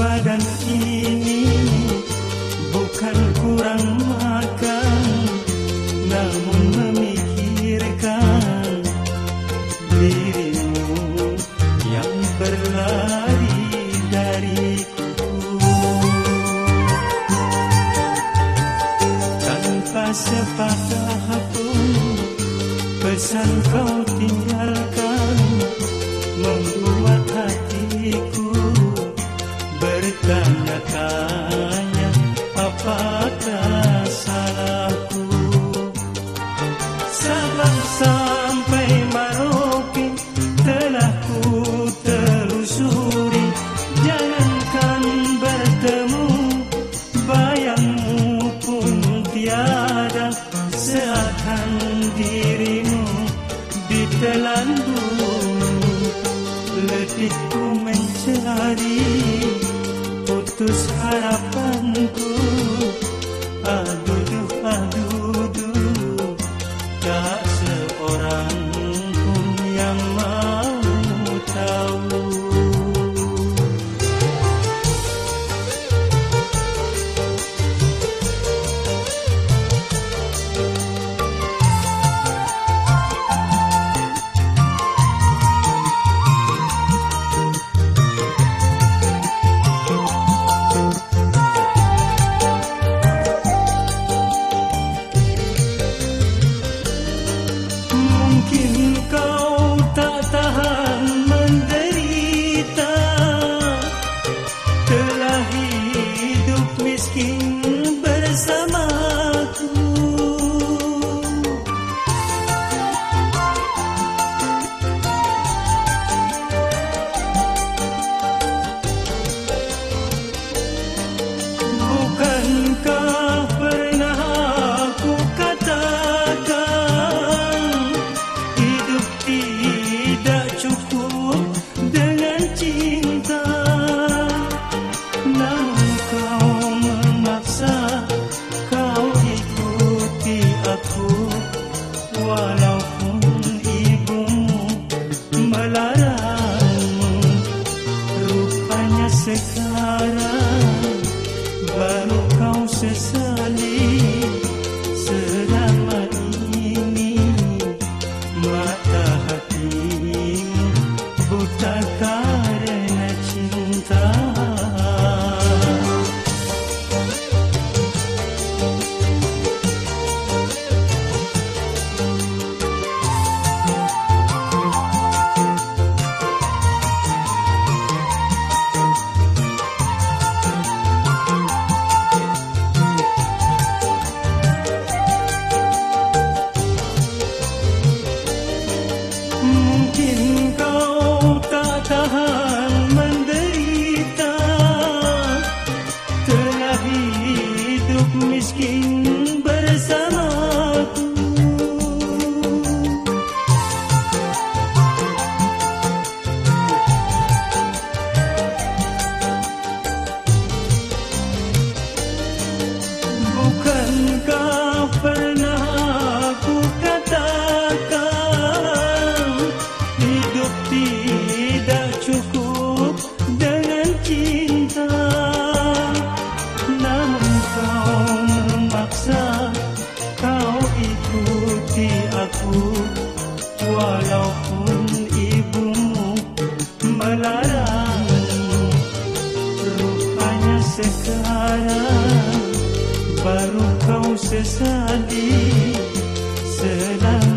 Badan ini bukan kurang makan Namun memikirkan dirimu yang berlari dariku. Tanpa sepatah pun pesan kau tinggalkan Seakan dirimu ditelan bumi Letihku mencari putus harapanku. Aduh, aku Walaupun ibumu melarangmu. Rupanya sekarang baru kau sesali selama ini mata hatimu. Buta Bukankah pernah aku katakan. Hidup tidak cukup dengan cinta. Namun kau memaksa kau ikuti aku. Walaupun ibumu melarangmu Rupanya sekarang baru kau sesali selalu